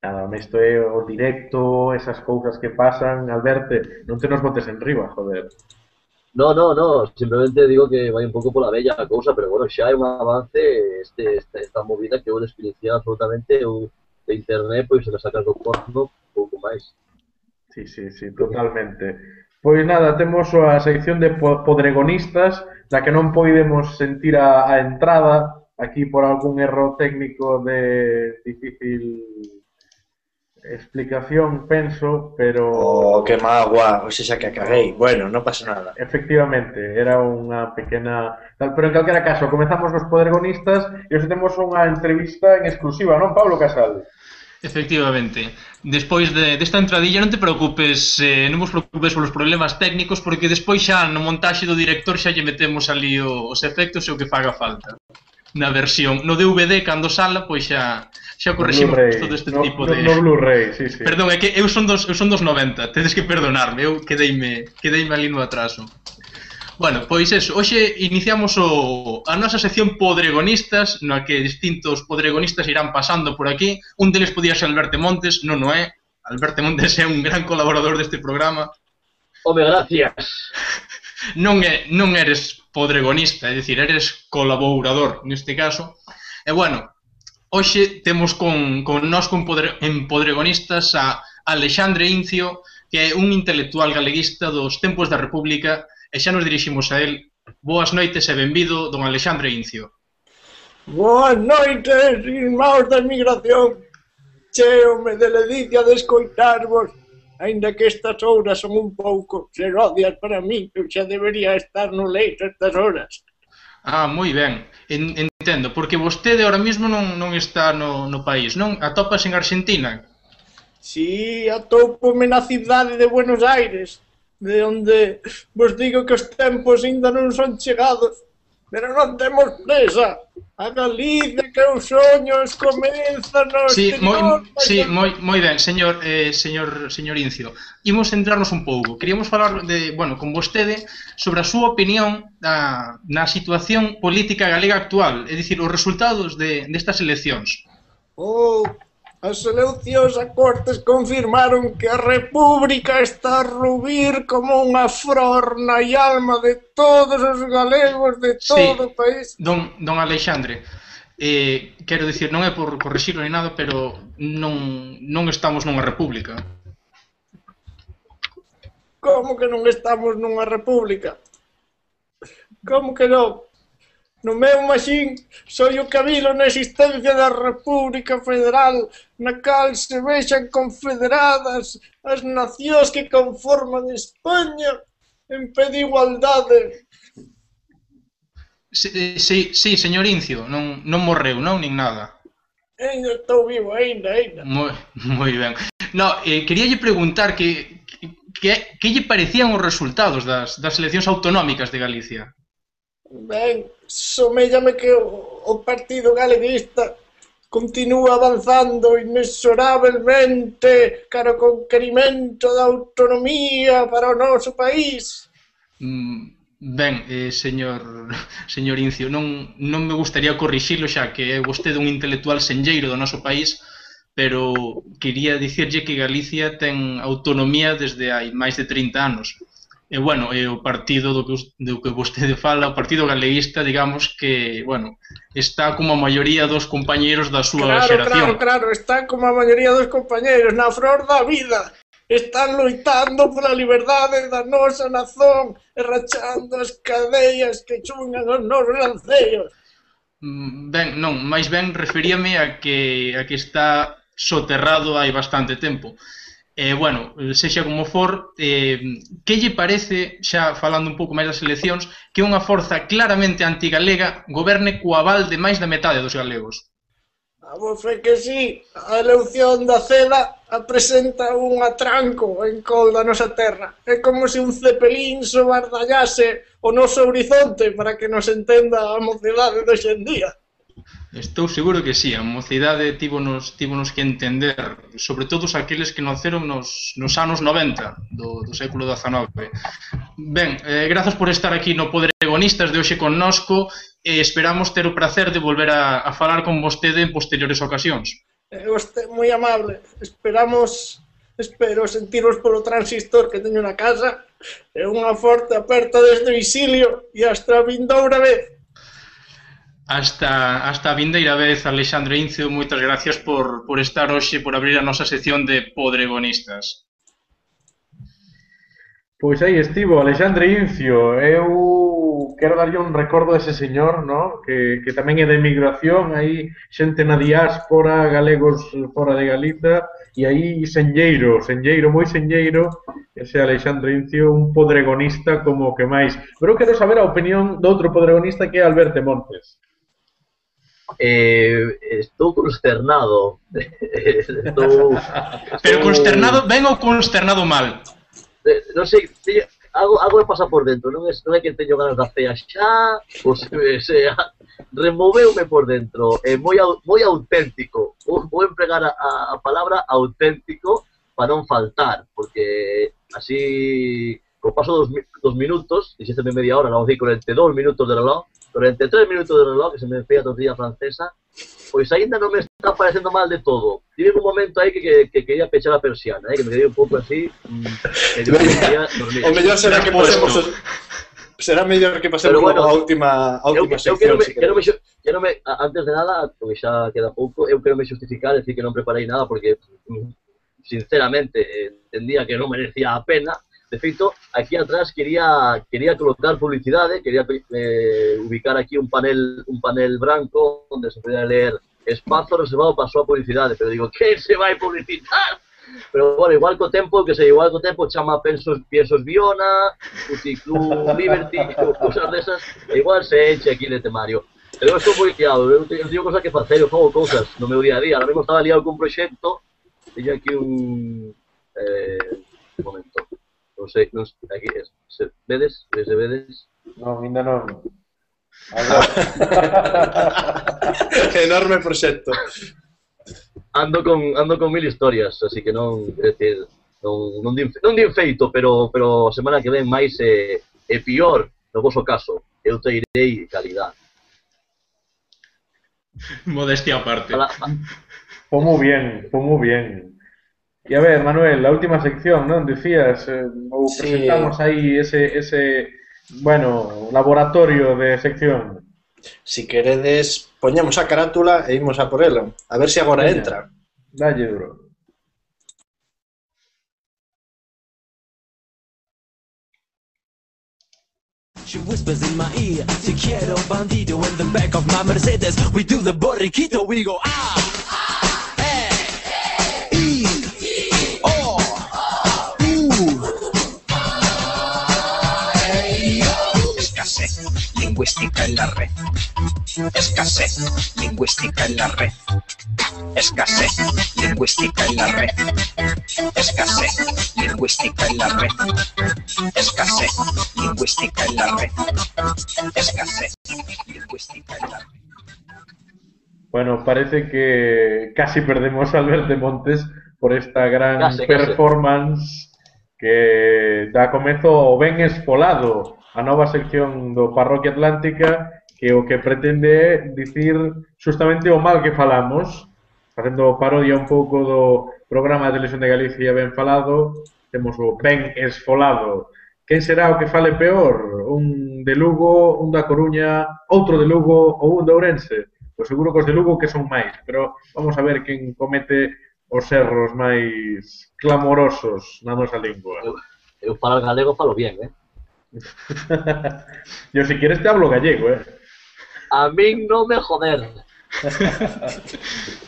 A: Nada, isto é o directo, esas cousas que pasan, Alberto, non te nos botes en riba, joder.
D: No, no, no, simplemente digo que vai un pouco pola bella a cousa, pero bueno, xa é un avance este, esta, esta movida que eu desperdiciado absolutamente eu, de internet, pois se me sacas do corno pouco máis.
A: Sí, sí, sí, totalmente. Pois nada, temos a sección de podregonistas da que non poidemos sentir a, a entrada, aquí por algún erro técnico de difícil explicación, penso, pero...
C: Oh, qué magua. O sea, que caguei. Bueno, no pasa nada.
A: Efectivamente, era unha pequena... Tal, pero en calquera caso, comezamos nos podregonistas e hoxe temos unha entrevista en exclusiva, non, Pablo Casal?
B: Efectivamente. Despois de, desta entradilla non te preocupes, eh, non vos preocupes polos problemas técnicos porque despois xa no montaxe do director xa lle metemos ali os efectos e o que faga falta. Na versión, no DVD cando sala, pois xa xa correximos todo este
A: no,
B: tipo
A: no,
B: de
A: No Blu-ray, sí, sí.
B: Perdón, é que eu son dos eu son dos 90, tedes que perdonarme, eu quedeime quedeime ali no atraso. Bueno, pois eso, hoxe iniciamos o, a nosa sección Podregonistas, na que distintos podregonistas irán pasando por aquí. Un deles podía ser Alberto Montes, non o é. Alberto Montes é un gran colaborador deste programa.
D: Home, gracias. [LAUGHS]
B: Non, é, non eres podregonista, é dicir, eres colaborador neste caso. E bueno, hoxe temos con, con nós con podre, en podregonistas a Alexandre Incio, que é un intelectual galeguista dos tempos da República e xa nos diriximos a él. Boas noites e benvido, don Alexandre Incio.
G: Boas noites, irmãos da migración. Cheome de ledicia de escoitarvos, ainda que estas horas son un pouco xerodias para mí, eu xa debería estar no leito estas horas.
B: Ah, moi ben. En, entendo, porque vostede ahora mesmo non, non está no, no país, non? Atopas en Argentina?
G: Si, sí, atopome na cidade de Buenos Aires de onde vos digo que os tempos ainda non son chegados, pero non temos presa. A Galicia que os soños comeza no
B: Sí, moi, sí, moi, moi ben, señor, eh, señor, señor Incio. Imos centrarnos un pouco. Queríamos falar de, bueno, con vostede sobre a súa opinión da, na situación política galega actual, é dicir, os resultados de, destas eleccións.
G: Oh, As eleccións a Cortes confirmaron que a República está a rubir como unha flor na alma de todos os galegos de todo sí, o país.
B: Don, don Alexandre, eh, quero dicir, non é por corrixirlo ni nada, pero non, non estamos nunha república.
G: Como que non estamos nunha república? Como que non? no meu maxín soy o cabilo na existencia da República Federal na cal se vexan confederadas as nacións que conforman España en pé de igualdade.
B: Sí, sí, sí, señor Incio, non, non morreu, non, nin nada.
G: Ainda estou vivo, ainda, ainda.
B: Moi, moi ben. No, eh, quería lle preguntar que, que, que lle parecían os resultados das, das eleccións autonómicas de Galicia?
G: Ben, soméllame que o, o Partido Galeguista continúa avanzando inexorabelmente cara o conquerimento da autonomía para o noso país.
B: Mm, ben, eh, señor, [LAUGHS] señor Incio, non, non me gustaría corrixilo xa que é vostede un intelectual senlleiro do noso país, pero quería dicirlle que Galicia ten autonomía desde hai máis de 30 anos E, bueno, e o partido do que, do que vostede fala, o partido galeguista, digamos que, bueno, está como a maioría dos compañeiros da súa
G: claro,
B: xeración.
G: Claro, claro, está como a maioría dos compañeiros, na flor da vida. Están loitando pola liberdade da nosa nación, rachando as cadeas que chungan os nosos lanceios.
B: Mm, ben, non, máis ben referíame a que, a que está soterrado hai bastante tempo. Eh, bueno, eh, sexa como for, eh, que lle parece, xa falando un pouco máis das eleccións, que unha forza claramente antigalega goberne co aval de máis da metade dos galegos?
G: Vamos, é que sí, a elección da ceda apresenta un atranco en col da nosa terra. É como se un cepelín sobardallase o noso horizonte para que nos entenda a mocidade de hoxendía. en día.
B: Estou seguro que sí, a mocidade tívonos, tívonos que entender, sobre todo os aqueles que naceron nos, nos anos 90 do, do século XIX. Ben, eh, grazas por estar aquí no Podregonistas de hoxe connosco e esperamos ter o prazer de volver a, a falar con vostede en posteriores ocasións.
G: Eh, moi amable, esperamos espero sentiros polo transistor que teño na casa e unha forte aperta desde o exilio e hasta a vindoura vez.
B: Hasta, hasta a vindeira vez, Alexandre Incio, moitas gracias por, por estar hoxe, por abrir a nosa sección de Podregonistas.
A: Pois aí estivo, Alexandre Incio. Eu quero darlle un recordo a ese señor, no? que, que tamén é de emigración, aí xente na diáspora, galegos fora de Galiza, e aí senlleiro, senlleiro, moi senlleiro, ese Alexandre Incio, un podregonista como que máis. Pero quero saber a opinión do outro podregonista que é Alberto Montes.
D: Eh, estou consternado. [LAUGHS] estou,
B: Pero consternado ben ou consternado mal?
D: eh, non sei, teño, algo, algo me pasa por dentro, non é, non é que teño ganas da cea xa, ou se, sea, [LAUGHS] removeume por dentro, é moi, au- moi auténtico, vou, empregar a, a palabra auténtico para non faltar, porque así, co paso dos, dos minutos, dixésteme media hora, non sei, 42 minutos de reloj, 43 minutos de reloj, que se me fea tortilla francesa, pois aínda non me está parecendo mal de todo. Tive un momento aí que, que, que quería pechar a persiana, eh, que me quedei un pouco así, mm, que.
C: O mellor [LAUGHS] será que pasemos será mellor que pasemos
D: bueno,
C: a última a
D: Eu,
C: última
D: eu
C: sección.
D: quero, me,
C: si
D: me, antes de nada, porque xa queda pouco, eu quero me justificar, decir que non preparei nada porque mm, sinceramente eh, entendía que non merecía a pena. De hecho, aquí atrás quería, quería colocar publicidades, quería eh, ubicar aquí un panel, un panel blanco donde se podía leer espacio reservado pasó a publicidades, pero digo, ¿qué se va a publicitar? Pero bueno, igual con tempo, que se igual con tempo, chama pensos, piensos Viona, Club Liberty, [LAUGHS] cosas de esas, igual se eche aquí en el temario. Pero estoy muy liado, yo tengo cosas que hacer, yo hago cosas, no me olvidaría. día. Ahora mismo estaba liado con un proyecto, tenía aquí un... Eh, un momento. non sei, non, aquí, se, vedes, se vedes.
A: Non, ainda non.
C: Enorme proxecto.
D: Ando con ando con mil historias, así que non, é dicir, non non din, non din feito, pero pero a semana que ven máis eh, é, é pior, no vosso caso, eu te irei calidad.
B: Modestia aparte.
D: Fala,
A: Fue muy bien, fue muy bien. Y a ver, Manuel, la última sección, ¿no? Decías, eh, o
C: Sí.
A: presentamos ahí ese, ese, bueno, laboratorio de sección.
C: Si queredes, poñemos a carátula e imos a por ela. A ver se agora
A: Veña.
C: entra.
A: Dalle duro.
E: She whispers in my ear, Te quiero bandido in the back of my Mercedes. We do the borriquito, we go ah,
H: lingüística en la red. Escasez lingüística en la red. Escasez lingüística en la red. Escasez lingüística en la red. Escasez lingüística en la red. Escasez lingüística en la red.
A: Bueno, parece que casi perdemos a Alberto Montes por esta gran performance que dá comezo Ben Esfolado, a nova sección do Parroquia Atlántica que o que pretende é dicir justamente o mal que falamos, facendo parodia un pouco do programa de Televisión de Galicia Ben Falado, temos o Ben Esfolado. Quen será o que fale peor? Un de Lugo, un da Coruña, outro de Lugo ou un de Ourense? Pois seguro que os de Lugo que son máis, pero vamos a ver quen comete os erros máis clamorosos na nosa lingua.
D: Eu, eu falo galego, falo bien, eh? [LAUGHS]
A: Yo si quieres te hablo gallego, eh.
D: A min non me joder. [LAUGHS]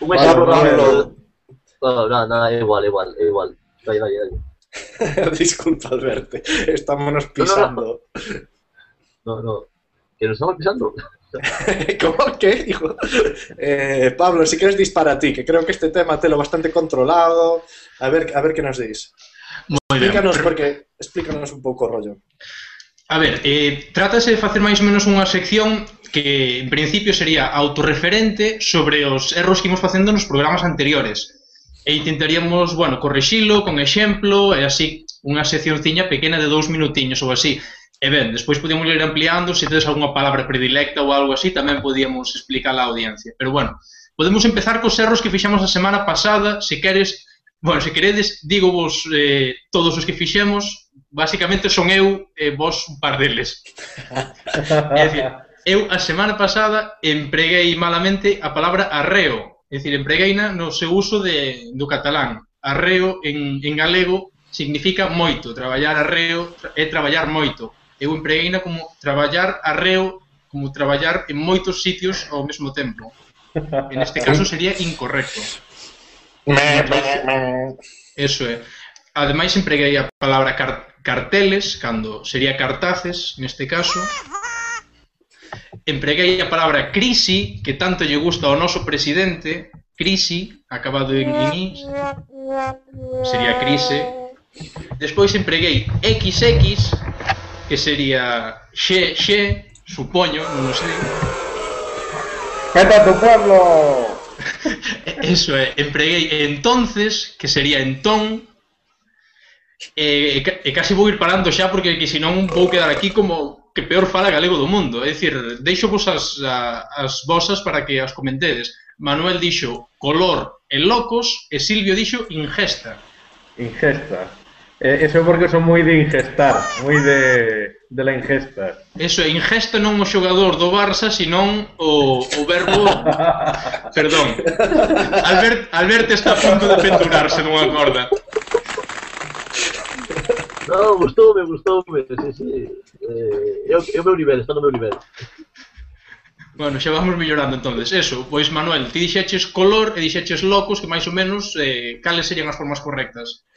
D: Un
C: vale.
D: rápido. No, no, no, igual, igual, igual. [LAUGHS]
C: Disculpa, Alberto. Estámonos pisando.
D: No, no. Que nos estamos pisando.
C: ¿Cómo? ¿Qué? Dijo. Eh, Pablo, si quieres dispara a ti, que creo que este tema te lo bastante controlado. A ver, a ver qué nos dis.
B: Moi explícanos, ben,
C: pero... porque, explícanos un pouco o rollo.
B: A ver, eh, trátase de facer máis ou menos unha sección que en principio sería autorreferente sobre os erros que imos facendo nos programas anteriores e intentaríamos, bueno, correxilo con exemplo e así unha secciónciña pequena de dous minutiños ou así. E ben, despois podíamos ir ampliando, se tedes algunha palabra predilecta ou algo así, tamén podíamos explicar á audiencia. Pero bueno, podemos empezar cos erros que fixamos a semana pasada, se queres Bueno, se queredes, digo vos eh, todos os que fixemos, basicamente son eu e vos un par deles. [LAUGHS] é dicir, eu a semana pasada empreguei malamente a palabra arreo, é dicir, empregueina no seu uso de, do catalán. Arreo en, en galego significa moito, traballar arreo é traballar moito. Eu empregueina como traballar arreo, como traballar en moitos sitios ao mesmo tempo. En este caso sería incorrecto. Me, me, me. Eso é. Ademais, empreguei a palabra car carteles, cando sería cartaces, neste caso. Empreguei a palabra crisi, que tanto lle gusta ao noso presidente, crisi, acabado en inís, sería crise. Despois empreguei XX, que sería xe, xe, supoño, non o sei.
A: Peta tu pueblo! [LAUGHS]
B: Eso é, empreguei entonces, que sería entón, e, e casi vou ir parando xa porque que senón vou quedar aquí como que peor fala galego do mundo. É dicir, deixo vos as, a, as vosas para que as comentedes. Manuel dixo color e locos e Silvio dixo ingesta.
A: Ingesta. Eh, eso porque son moi de ingestar, moi de, de la ingesta.
B: Eso é, ingesta non o xogador do Barça, senón o, o verbo... [LAUGHS] Perdón. Albert, Albert está a punto de pendurarse nunha corda.
D: Non, gustoume, gustoume, sí, sí. Eh, eu, eu é o meu nivel, está no meu nivel.
B: Bueno, xa vamos mellorando entonces. Eso, pois Manuel, ti dixeches color e dixeches locos que máis ou menos eh, cales serían as formas correctas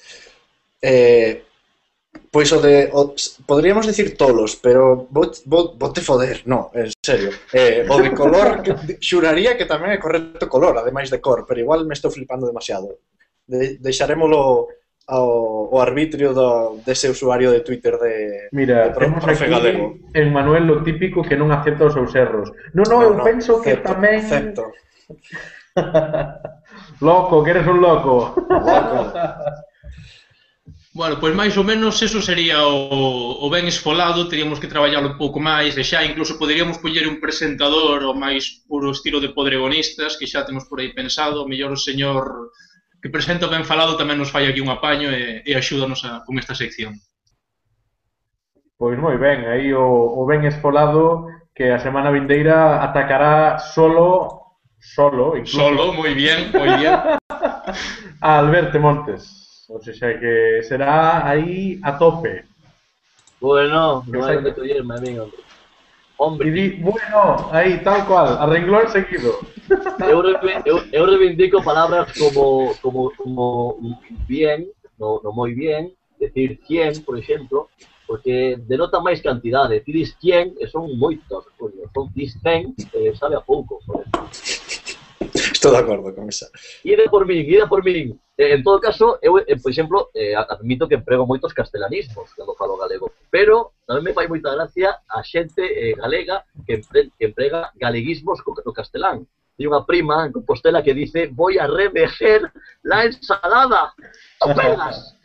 C: eh, pois o de o, podríamos decir tolos, pero vou, vou, vou te foder, no, en serio. Eh, o de color que, xuraría que tamén é correcto color, ademais de cor, pero igual me estou flipando demasiado. De, deixarémolo ao, ao arbitrio do, dese usuario de Twitter de
A: Mira,
C: de pro,
A: temos
C: profe
A: aquí
C: galego.
A: en Manuel lo típico que non acepta os seus erros. No, no, no eu no, penso
C: acepto, que
A: tamén...
C: Acepto. [LAUGHS]
A: loco, que eres un loco.
C: Loco. [LAUGHS]
B: Bueno, pois máis ou menos eso sería o, o ben esfolado, teríamos que traballalo un pouco máis, e xa incluso poderíamos poñer un presentador o máis puro estilo de podregonistas, que xa temos por aí pensado, o mellor o señor que presenta o ben falado tamén nos fai aquí un apaño e, e axúdanos a, con esta sección.
A: Pois moi ben, aí o, o ben esfolado que a semana vindeira atacará solo, solo, incluso.
B: Solo, moi bien, moi bien. [LAUGHS]
A: a Alberto Montes. O sea que será ahí a tope.
D: Bueno,
A: no
D: hay que estudiarme, amigo. Hombre.
A: Bueno, ahí, tal cual, arregló el seguido. [LAUGHS]
D: Yo, reivindico palabras como, como, como bien, no, no, muy bien, decir 100, por ejemplo, porque denota más cantidad. Decir 100 son muchos, son 100, eh, sabe a poco.
C: Estoy de acuerdo con esa.
D: Ida por mí, ida por mí. Eh, en todo caso, eu, eh, por exemplo, eh, admito que emprego moitos castelanismos cando falo galego, pero tamén me fai moita gracia a xente eh, galega que, empre, que emprega galeguismos co, no castelán. Hai unha prima en Compostela que dice voy a remejer la ensalada. ¡No pegas!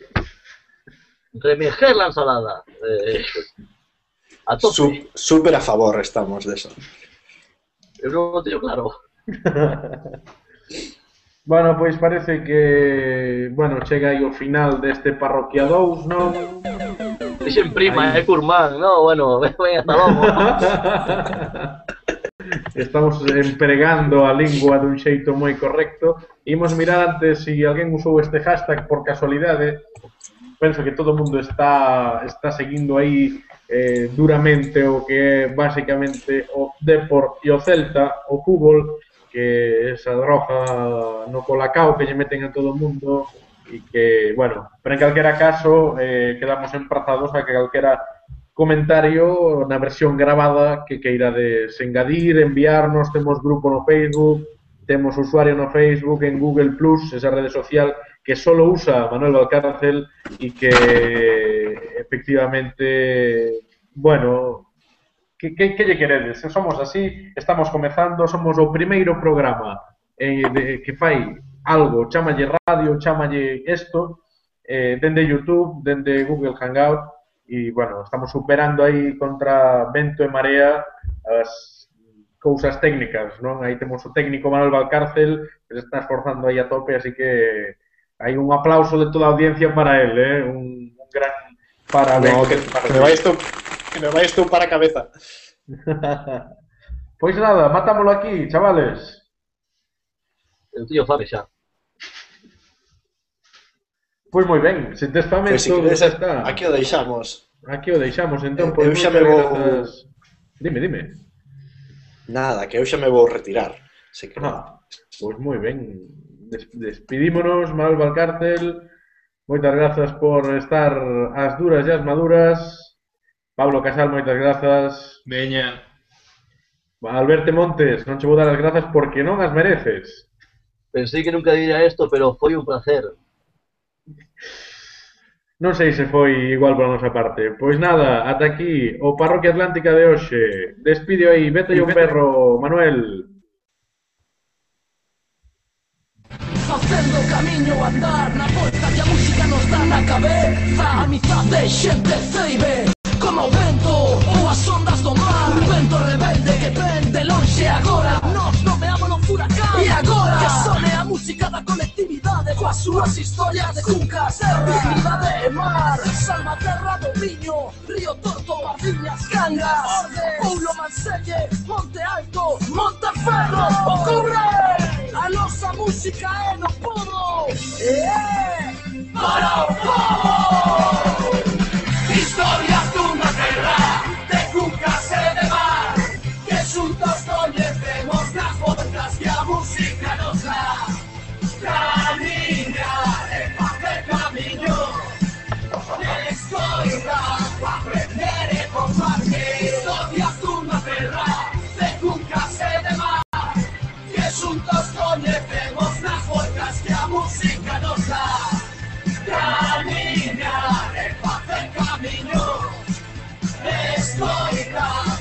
D: Remejer la ensalada. Eh, a tope.
C: Súper a favor estamos de eso.
D: Eu non o teño claro. [LAUGHS]
A: Bueno, pois parece que, bueno, chega aí o final deste Parroquia 2, non?
D: Dixen prima, é curmán, non? Bueno, [LAUGHS] ven hasta logo. [LAUGHS]
A: Estamos empregando a lingua dun xeito moi correcto. Imos mirar antes se si alguén usou este hashtag por casualidade. Penso que todo o mundo está, está seguindo aí eh, duramente o que é basicamente o Depor e o Celta, o fútbol, que esa droga no colacao que lle meten a todo o mundo e que, bueno, pero en calquera caso eh, quedamos emprazados a que calquera comentario na versión grabada que queirades engadir, enviarnos, temos grupo no Facebook, temos usuario no Facebook, en Google Plus, esa rede social que solo usa Manuel Valcárcel e que efectivamente, bueno, Que, que, que lle queredes? Somos así, estamos comezando, somos o primeiro programa eh, de, que fai algo, chamalle radio, chamalle isto, eh, dende YouTube, dende Google Hangout, e, bueno, estamos superando aí contra vento e marea as cousas técnicas, non? Aí temos o técnico Manuel Valcárcel, que se está esforzando aí a tope, así que hai un aplauso de toda a audiencia para él, eh? un, un gran parabéns.
C: No, que,
A: para
C: que, que, que me vai estoupar a cabeza. [LAUGHS]
A: pois nada, matámolo aquí, chavales.
D: Eu teño fame xa.
A: Pois moi ben, se tes fame,
C: pues si
A: todo
C: queres,
A: está.
C: Aquí o deixamos.
A: Aquí o deixamos, entón.
C: Eu,
A: eh,
C: eu eh,
A: xa
C: me vou...
A: Gracias... Dime, dime.
C: Nada, que eu xa me vou retirar. Se que...
A: Ah, pois moi ben. Des despidímonos, Manuel Valcárcel. Moitas grazas por estar as duras e as maduras. Pablo Casal, moitas grazas.
B: Veña.
A: Alberto Montes, non che vou dar as grazas porque non as mereces.
D: Pensei que nunca diría isto, pero foi un placer.
A: Non sei se foi igual pola nosa parte. Pois nada, ata aquí o Parroquia Atlántica de hoxe. Despide aí, vete un perro, Manuel.
I: Facendo camiño andar na porta que a música nos dá na cabeza Amizade, xente, ceibe as ondas do mar. Un vento rebelde que ven de lonxe agora. Nos nomeamos no furacán E agora que sone a música da colectividade. Coas súas historias de cuncas, terra, dignidade e mar. Salma terra do viño, río torto, bardiñas, cangas Orde, Poulo Manselle, Monte Alto, Monte Ferro Ocorre! A nosa música é no podo. E é para o povo. Historias dunha La niña, el pa' hacer camino, el escoida, aprendí de compartir historias de una verdad, de un casete más, que juntos con el pego, las vueltas que a música nos da. La niña, hacer camino, el escoida.